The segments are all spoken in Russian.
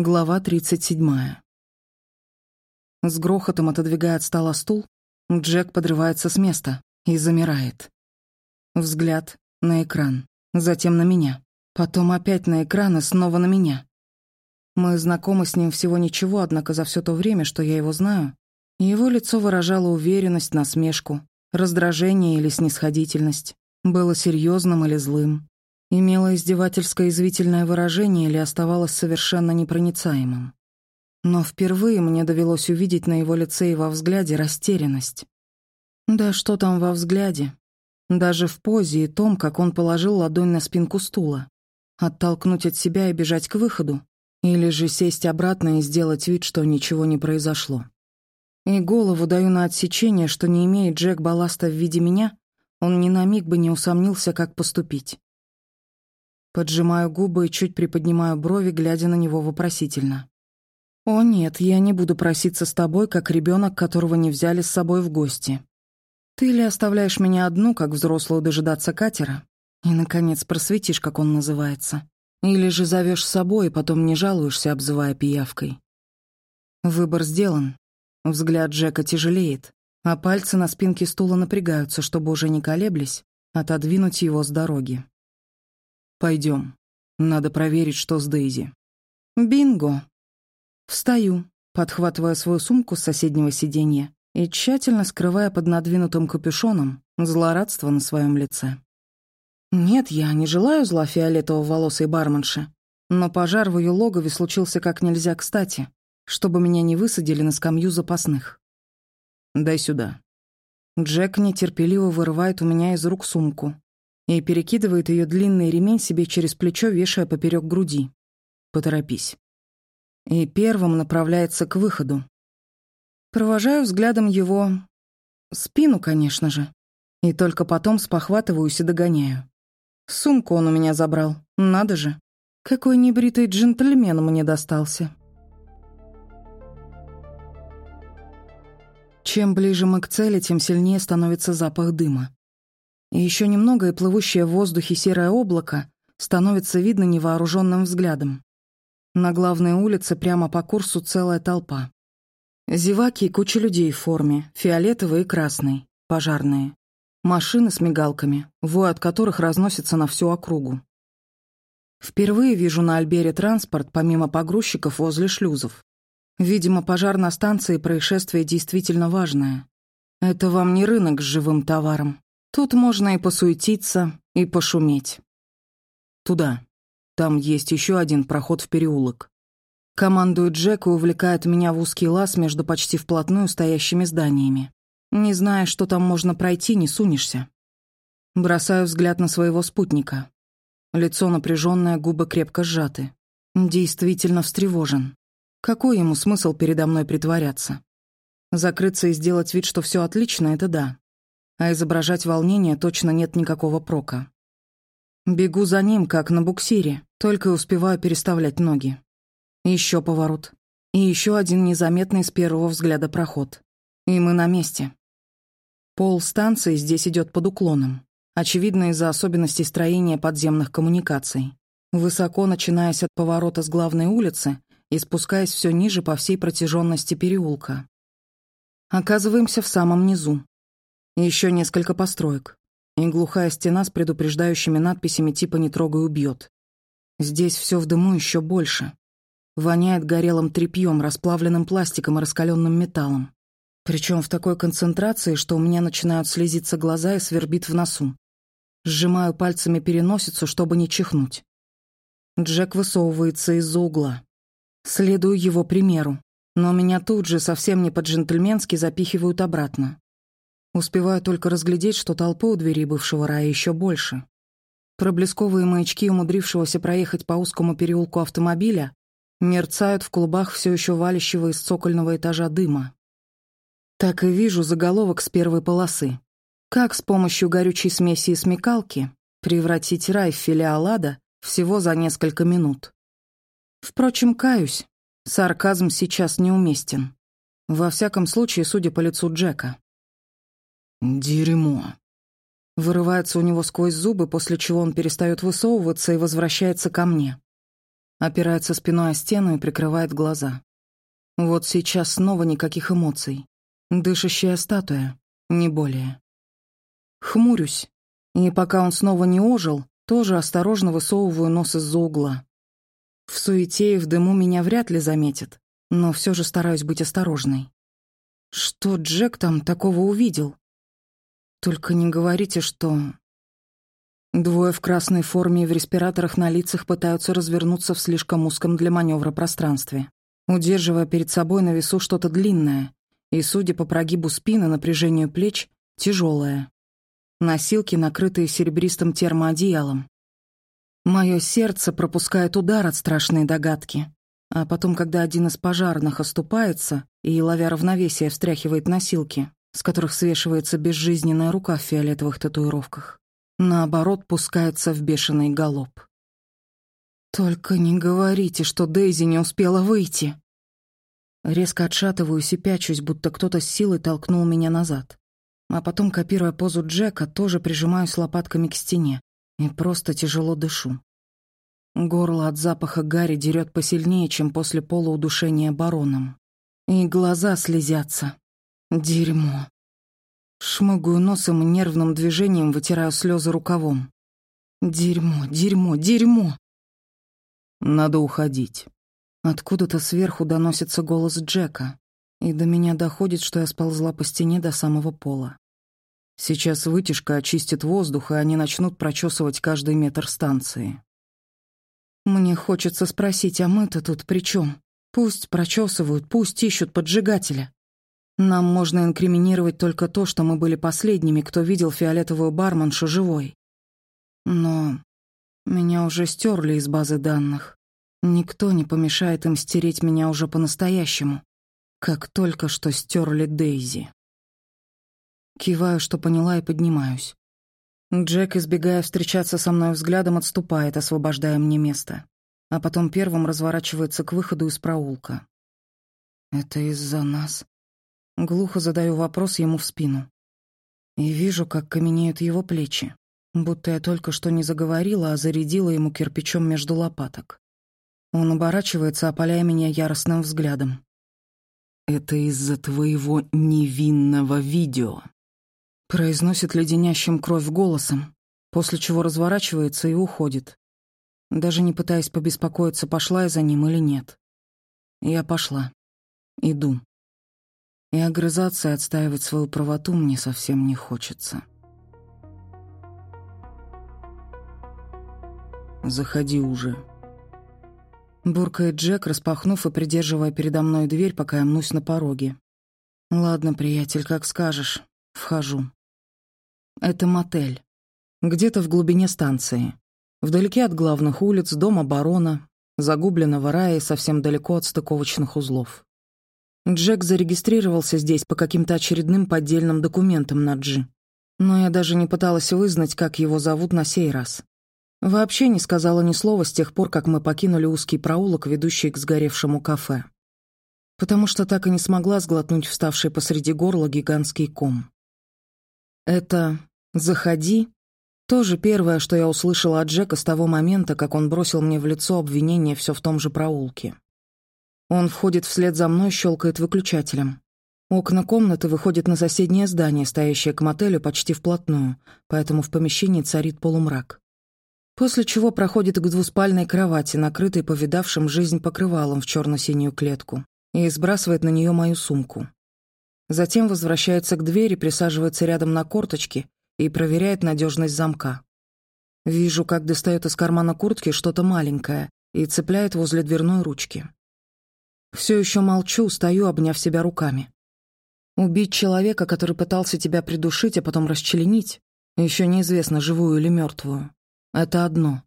Глава 37. С грохотом отодвигая от стола стул, Джек подрывается с места и замирает. Взгляд на экран, затем на меня, потом опять на экран и снова на меня. Мы знакомы с ним всего ничего, однако за все то время, что я его знаю, его лицо выражало уверенность, насмешку, раздражение или снисходительность, было серьезным или злым, имело издевательское извительное выражение или оставалось совершенно непроницаемым. Но впервые мне довелось увидеть на его лице и во взгляде растерянность. Да что там во взгляде? Даже в позе и том, как он положил ладонь на спинку стула. Оттолкнуть от себя и бежать к выходу? Или же сесть обратно и сделать вид, что ничего не произошло? И голову даю на отсечение, что не имеет Джек балласта в виде меня, он ни на миг бы не усомнился, как поступить. Поджимаю губы и чуть приподнимаю брови, глядя на него вопросительно. «О нет, я не буду проситься с тобой, как ребенок, которого не взяли с собой в гости. Ты ли оставляешь меня одну, как взрослую, дожидаться катера? И, наконец, просветишь, как он называется. Или же зовешь с собой и потом не жалуешься, обзывая пиявкой. Выбор сделан. Взгляд Джека тяжелеет, а пальцы на спинке стула напрягаются, чтобы уже не колеблясь, отодвинуть его с дороги. Пойдем. Надо проверить, что с Дейзи. Бинго. Встаю, подхватывая свою сумку с соседнего сиденья и тщательно скрывая под надвинутым капюшоном злорадство на своем лице. Нет, я не желаю зла фиолетово-волосой барменши, но пожар в ее логове случился как нельзя кстати, чтобы меня не высадили на скамью запасных. «Дай сюда». Джек нетерпеливо вырывает у меня из рук сумку, и перекидывает ее длинный ремень себе через плечо, вешая поперек груди. Поторопись. И первым направляется к выходу. Провожаю взглядом его... спину, конечно же. И только потом спохватываюсь и догоняю. Сумку он у меня забрал, надо же. Какой небритый джентльмен мне достался. Чем ближе мы к цели, тем сильнее становится запах дыма. И еще немного, и плывущее в воздухе серое облако становится видно невооруженным взглядом. На главной улице прямо по курсу целая толпа. Зеваки и куча людей в форме, фиолетовые и красные, пожарные. Машины с мигалками, вой от которых разносится на всю округу. Впервые вижу на Альбере транспорт, помимо погрузчиков, возле шлюзов. Видимо, пожар на станции происшествие действительно важное. Это вам не рынок с живым товаром. Тут можно и посуетиться, и пошуметь. Туда. Там есть еще один проход в переулок. Командует Джек и увлекает меня в узкий лаз между почти вплотную стоящими зданиями. Не зная, что там можно пройти, не сунешься. Бросаю взгляд на своего спутника. Лицо напряженное, губы крепко сжаты. Действительно встревожен. Какой ему смысл передо мной притворяться? Закрыться и сделать вид, что все отлично, это да а изображать волнение точно нет никакого прока. Бегу за ним, как на буксире, только успеваю переставлять ноги. Еще поворот. И еще один незаметный с первого взгляда проход. И мы на месте. Пол станции здесь идет под уклоном, очевидно из-за особенностей строения подземных коммуникаций. Высоко начинаясь от поворота с главной улицы и спускаясь все ниже по всей протяженности переулка. Оказываемся в самом низу, еще несколько построек. И глухая стена с предупреждающими надписями типа «Не трогай, убьет». Здесь все в дыму еще больше. Воняет горелым тряпьем, расплавленным пластиком и раскаленным металлом. Причем в такой концентрации, что у меня начинают слезиться глаза и свербит в носу. Сжимаю пальцами переносицу, чтобы не чихнуть. Джек высовывается из-за угла. Следую его примеру, но меня тут же совсем не по-джентльменски запихивают обратно. Успеваю только разглядеть, что толпы у двери бывшего рая еще больше. Проблесковые маячки, умудрившегося проехать по узкому переулку автомобиля, мерцают в клубах все еще валящего из цокольного этажа дыма. Так и вижу заголовок с первой полосы. Как с помощью горючей смеси и смекалки превратить рай в филиал ада всего за несколько минут. Впрочем, каюсь, сарказм сейчас неуместен. Во всяком случае, судя по лицу Джека. «Дерьмо». Вырывается у него сквозь зубы, после чего он перестает высовываться и возвращается ко мне. опирается спиной о стену и прикрывает глаза. Вот сейчас снова никаких эмоций. Дышащая статуя, не более. Хмурюсь, и пока он снова не ожил, тоже осторожно высовываю нос из-за угла. В суете и в дыму меня вряд ли заметят, но все же стараюсь быть осторожной. Что Джек там такого увидел? Только не говорите, что... Двое в красной форме и в респираторах на лицах пытаются развернуться в слишком узком для маневра пространстве, удерживая перед собой на весу что-то длинное и, судя по прогибу спины, напряжению плеч, тяжелое. Носилки, накрытые серебристым термоодеялом. Мое сердце пропускает удар от страшной догадки. А потом, когда один из пожарных оступается и, ловя равновесие, встряхивает носилки, с которых свешивается безжизненная рука в фиолетовых татуировках, наоборот, пускается в бешеный галоп. «Только не говорите, что Дейзи не успела выйти!» Резко отшатываюсь и пячусь, будто кто-то с силой толкнул меня назад. А потом, копируя позу Джека, тоже прижимаюсь лопатками к стене и просто тяжело дышу. Горло от запаха гари дерет посильнее, чем после полуудушения бароном. И глаза слезятся. Дерьмо. Шмыгаю носом и нервным движением вытираю слезы рукавом. Дерьмо, дерьмо, дерьмо. Надо уходить. Откуда-то сверху доносится голос Джека и до меня доходит, что я сползла по стене до самого пола. Сейчас вытяжка очистит воздух, и они начнут прочесывать каждый метр станции. Мне хочется спросить, а мы-то тут при чем? Пусть прочесывают, пусть ищут поджигателя. Нам можно инкриминировать только то, что мы были последними, кто видел фиолетовую барменшу живой. Но меня уже стерли из базы данных. Никто не помешает им стереть меня уже по-настоящему как только что стерли Дейзи. Киваю, что поняла, и поднимаюсь. Джек, избегая встречаться со мной взглядом, отступает, освобождая мне место. А потом первым разворачивается к выходу из проулка. «Это из-за нас?» Глухо задаю вопрос ему в спину. И вижу, как каменеют его плечи, будто я только что не заговорила, а зарядила ему кирпичом между лопаток. Он оборачивается, опаляя меня яростным взглядом. «Это из-за твоего невинного видео», — произносит леденящим кровь голосом, после чего разворачивается и уходит, даже не пытаясь побеспокоиться, пошла я за ним или нет. Я пошла. Иду. И огрызаться и отстаивать свою правоту мне совсем не хочется. «Заходи уже», Буркает Джек, распахнув и придерживая передо мной дверь, пока я мнусь на пороге. «Ладно, приятель, как скажешь. Вхожу». Это мотель. Где-то в глубине станции. Вдалеке от главных улиц, дома барона, загубленного рая и совсем далеко от стыковочных узлов. Джек зарегистрировался здесь по каким-то очередным поддельным документам на Джи. Но я даже не пыталась вызнать, как его зовут на сей раз. Вообще не сказала ни слова с тех пор, как мы покинули узкий проулок, ведущий к сгоревшему кафе. Потому что так и не смогла сглотнуть вставший посреди горла гигантский ком. Это «заходи» тоже первое, что я услышала от Джека с того момента, как он бросил мне в лицо обвинение все в том же проулке. Он входит вслед за мной, щелкает выключателем. Окна комнаты выходят на соседнее здание, стоящее к мотелю почти вплотную, поэтому в помещении царит полумрак после чего проходит к двуспальной кровати, накрытой повидавшим жизнь покрывалом в черно-синюю клетку, и сбрасывает на нее мою сумку. Затем возвращается к двери, присаживается рядом на корточки и проверяет надежность замка. Вижу, как достает из кармана куртки что-то маленькое и цепляет возле дверной ручки. Все еще молчу, стою, обняв себя руками. Убить человека, который пытался тебя придушить, а потом расчленить, еще неизвестно, живую или мертвую. Это одно.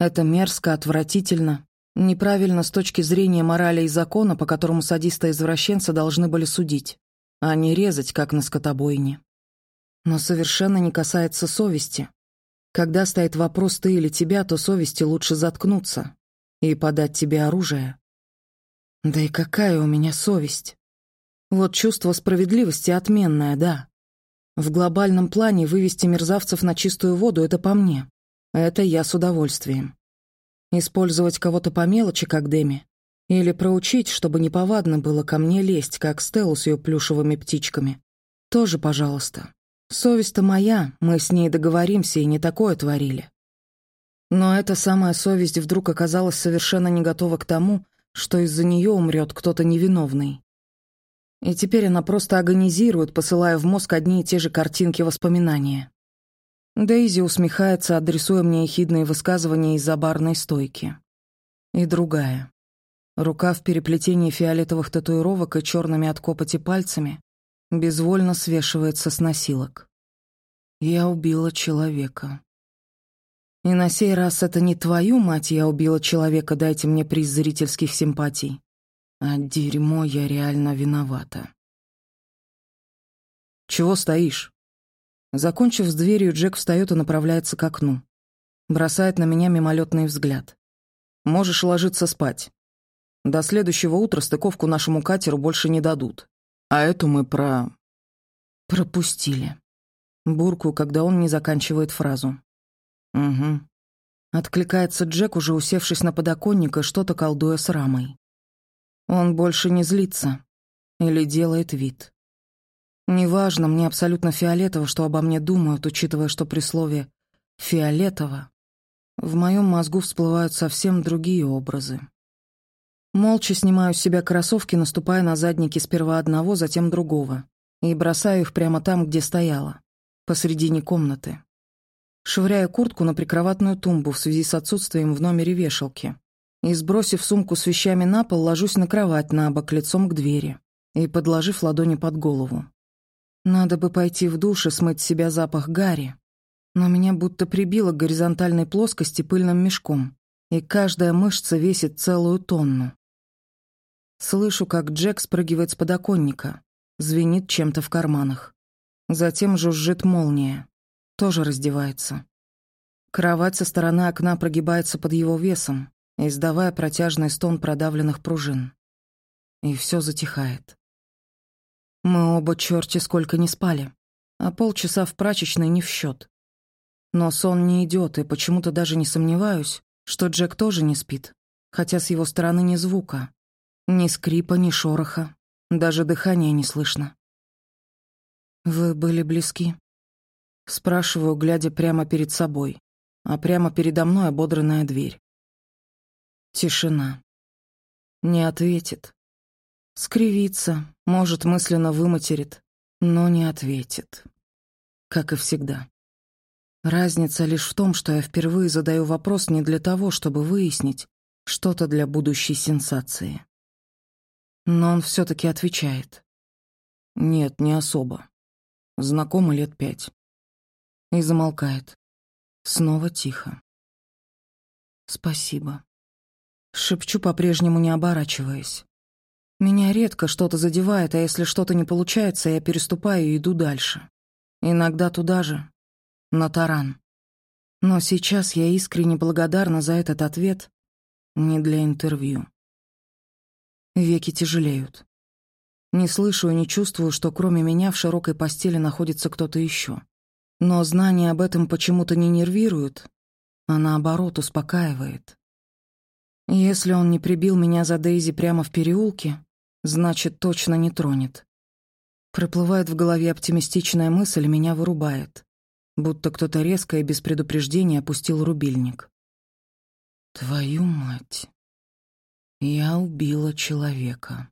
Это мерзко, отвратительно, неправильно с точки зрения морали и закона, по которому садиста-извращенца должны были судить, а не резать, как на скотобойне. Но совершенно не касается совести. Когда стоит вопрос ты или тебя, то совести лучше заткнуться и подать тебе оружие. Да и какая у меня совесть? Вот чувство справедливости отменное, да. В глобальном плане вывести мерзавцев на чистую воду — это по мне. Это я с удовольствием. Использовать кого-то по мелочи, как Деми? Или проучить, чтобы неповадно было ко мне лезть, как Стеллу с ее плюшевыми птичками? Тоже, пожалуйста. Совесть-то моя, мы с ней договоримся и не такое творили. Но эта самая совесть вдруг оказалась совершенно не готова к тому, что из-за нее умрет кто-то невиновный. И теперь она просто агонизирует, посылая в мозг одни и те же картинки воспоминания. Дейзи усмехается, адресуя мне ехидные высказывания из-за барной стойки. И другая. Рука в переплетении фиолетовых татуировок и черными от копоти пальцами безвольно свешивается с носилок. Я убила человека. И на сей раз это не твою мать я убила человека, дайте мне приз зрительских симпатий. А дерьмо я реально виновата. Чего стоишь? Закончив с дверью, Джек встает и направляется к окну. Бросает на меня мимолетный взгляд. «Можешь ложиться спать. До следующего утра стыковку нашему катеру больше не дадут. А эту мы про...» «Пропустили». Буркую, когда он не заканчивает фразу. «Угу». Откликается Джек, уже усевшись на подоконник и что-то колдуя с рамой. Он больше не злится. Или делает вид. Неважно, мне абсолютно фиолетово, что обо мне думают, учитывая, что при слове «фиолетово» в моем мозгу всплывают совсем другие образы. Молча снимаю с себя кроссовки, наступая на задники сперва одного, затем другого, и бросаю их прямо там, где стояла, посредине комнаты. Швыряю куртку на прикроватную тумбу в связи с отсутствием в номере вешалки. И, сбросив сумку с вещами на пол, ложусь на кровать на бок лицом к двери и подложив ладони под голову. Надо бы пойти в душ и смыть с себя запах гари. Но меня будто прибило к горизонтальной плоскости пыльным мешком, и каждая мышца весит целую тонну. Слышу, как Джек спрыгивает с подоконника, звенит чем-то в карманах. Затем жужжит молния. Тоже раздевается. Кровать со стороны окна прогибается под его весом, издавая протяжный стон продавленных пружин. И все затихает. Мы оба черти сколько не спали, а полчаса в прачечной не в счет. Но сон не идет, и почему-то даже не сомневаюсь, что Джек тоже не спит, хотя с его стороны ни звука, ни скрипа, ни шороха, даже дыхания не слышно. «Вы были близки?» Спрашиваю, глядя прямо перед собой, а прямо передо мной ободранная дверь. Тишина. Не ответит. Скривится, может, мысленно выматерит, но не ответит. Как и всегда. Разница лишь в том, что я впервые задаю вопрос не для того, чтобы выяснить что-то для будущей сенсации. Но он все таки отвечает. Нет, не особо. Знакомы лет пять. И замолкает. Снова тихо. Спасибо. Шепчу, по-прежнему не оборачиваясь. Меня редко что-то задевает, а если что-то не получается, я переступаю и иду дальше. Иногда туда же, на таран. Но сейчас я искренне благодарна за этот ответ не для интервью. Веки тяжелеют. Не слышу и не чувствую, что кроме меня в широкой постели находится кто-то еще. Но знание об этом почему-то не нервирует, а наоборот успокаивает. Если он не прибил меня за Дейзи прямо в переулке, значит, точно не тронет. Проплывает в голове оптимистичная мысль, меня вырубает. Будто кто-то резко и без предупреждения опустил рубильник. Твою мать. Я убила человека.